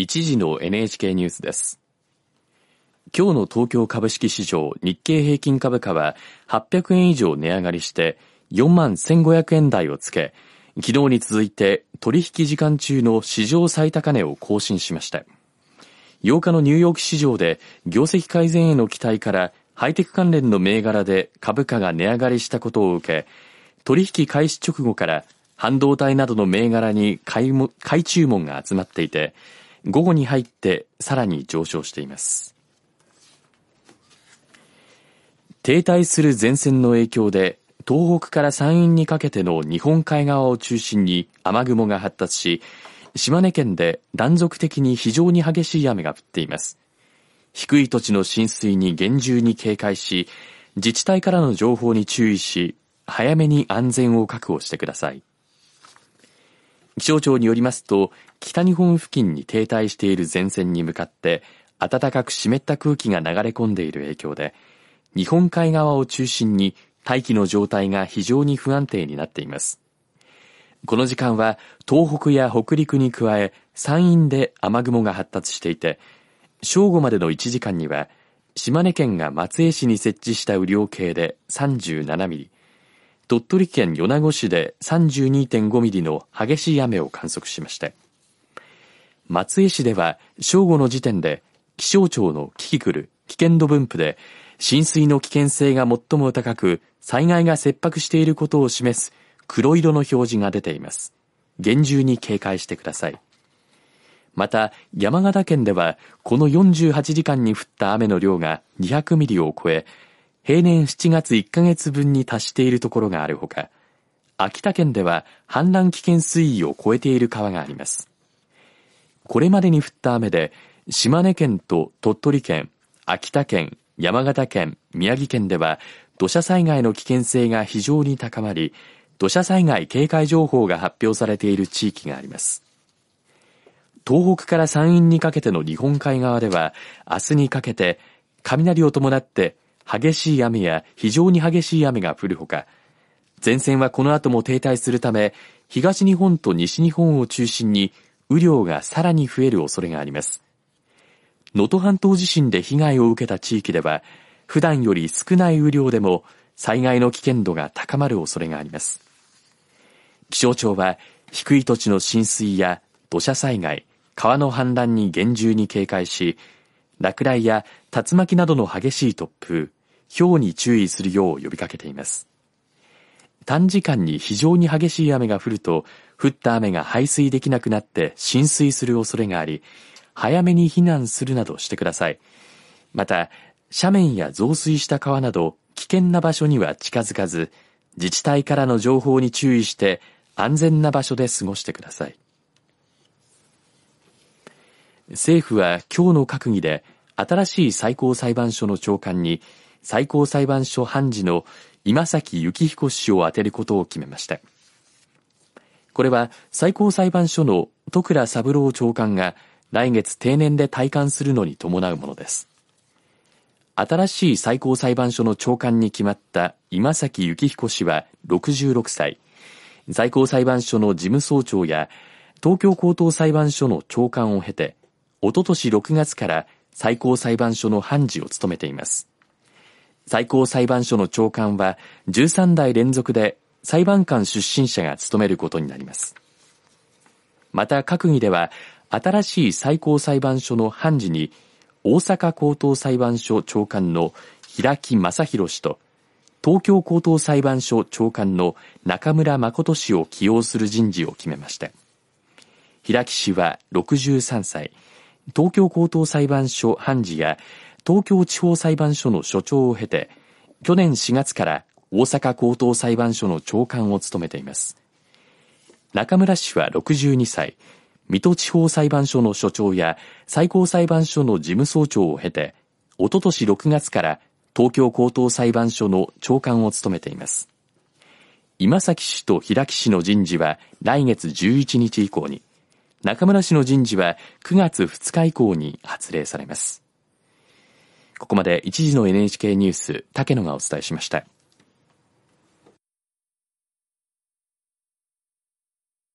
一時の NHK ニュースです。今日の東京株式市場日経平均株価は800円以上値上がりして4万1500円台をつけ、昨日に続いて取引時間中の市場最高値を更新しました。8日のニューヨーク市場で業績改善への期待からハイテク関連の銘柄で株価が値上がりしたことを受け、取引開始直後から半導体などの銘柄に買いも買い注文が集まっていて、午後に入ってさらに上昇しています。停滞する前線の影響で、東北から山陰にかけての日本海側を中心に雨雲が発達し、島根県で断続的に非常に激しい雨が降っています。低い土地の浸水に厳重に警戒し、自治体からの情報に注意し、早めに安全を確保してください。気象庁によりますと、北日本付近に停滞している前線に向かって、暖かく湿った空気が流れ込んでいる影響で、日本海側を中心に大気の状態が非常に不安定になっています。この時間は東北や北陸に加え山陰で雨雲が発達していて、正午までの1時間には島根県が松江市に設置した雨量計で37ミリ、鳥取県米子市で32.5ミリの激しい雨を観測しました。松江市では正午の時点で気象庁のキキクル危険度分布で浸水の危険性が最も高く災害が切迫していることを示す黒色の表示が出ています。厳重に警戒してください。また、山形県では、この48時間に降った雨の量が200ミリを超え、平年7月1ヶ月分に達しているところがあるほか、秋田県では氾濫危険水位を超えている川があります。これまでに降った雨で、島根県と鳥取県、秋田県、山形県、宮城県では土砂災害の危険性が非常に高まり、土砂災害警戒情報が発表されている地域があります。東北から山陰にかけての日本海側では、明日にかけて雷を伴って激しい雨や非常に激しい雨が降るほか、前線はこの後も停滞するため、東日本と西日本を中心に雨量がさらに増える恐れがあります。能登半島地震で被害を受けた地域では、普段より少ない雨量でも災害の危険度が高まる恐れがあります。気象庁は低い土地の浸水や土砂災害、川の氾濫に厳重に警戒し、落雷や竜巻などの激しい突風、氷に注意するよう呼びかけています。短時間に非常に激しい雨が降ると、降った雨が排水できなくなって浸水する恐れがあり、早めに避難するなどしてください。また、斜面や増水した川など危険な場所には近づかず、自治体からの情報に注意して安全な場所で過ごしてください。政府は今日の閣議で新しい最高裁判所の長官に最高裁判所判事の今崎幸彦氏を充てることを決めました。これは最高裁判所の戸倉三郎長官が来月定年で退官するのに伴うものです。新しい最高裁判所の長官に決まった今崎幸彦氏は66歳、最高裁判所の事務総長や東京高等裁判所の長官を経て、おととし6月から最高裁判所の判事を務めています。最高裁判所の長官は13代連続で裁判官出身者が務めることになります。また閣議では新しい最高裁判所の判事に、大阪高等裁判所長官の平木正宏氏と、東京高等裁判所長官の中村誠氏を起用する人事を決めました。平木氏は63歳、東京高等裁判所判事や東京地方裁判所の所長を経て、去年4月から大阪高等裁判所の長官を務めています。中村氏は62歳、水戸地方裁判所の所長や最高裁判所の事務総長を経て、おととし6月から東京高等裁判所の長官を務めています。今崎氏と平木氏の人事は来月11日以降に、中村氏の人事は9月2日以降に発令されます。ここまで1時の NHK ニュース、竹野がお伝えしました。